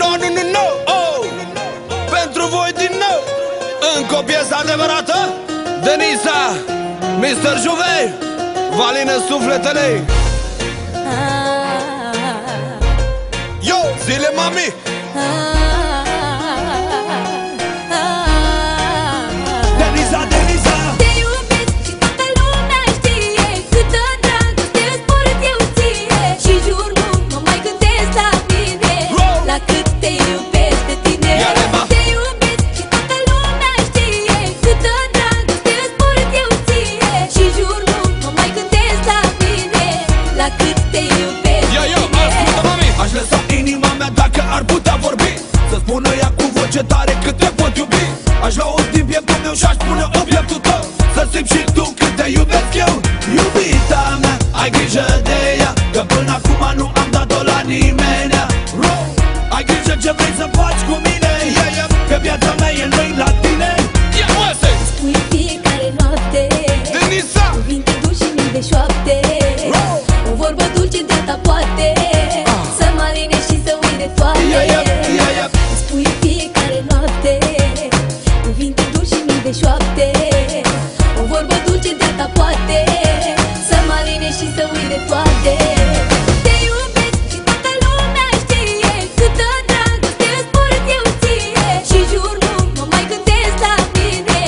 No, nu, nu, nu, oh! Pentru voi din nou Încă o piesă adevărată Denisa, Mr. Juve Valină sufletele Yo, zile mami la cât te iubesc. Ia, ia, ascultă, mami. Aș lăsa inima mea dacă ar putea vorbi. Să spună ea cu voce tare că te pot iubi. Aș lua-o din pieptul meu și-aș pune în pieptul tău. Să simți și tu cât te iubesc eu. Iubita mea, ai grijă de și să uit toate. Te iubesc și toată lumea știe Câtă dragoste îți port Și jur nu mai gândesc la tine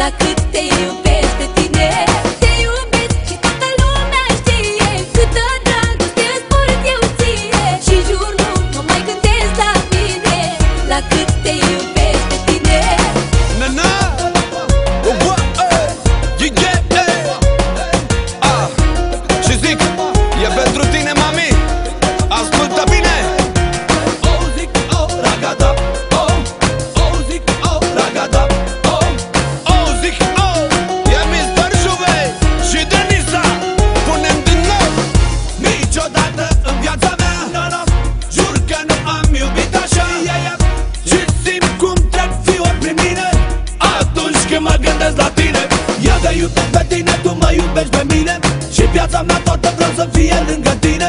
La cât te iubesc pe tine. Te iubesc și toată lumea știe Câtă dragoste îți port Și jur nu mai gândesc la tine La cât te iubesc. pe mine Și viața mea toată vreau să fie lângă tine.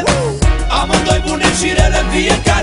Amândoi bune și rele în fiecare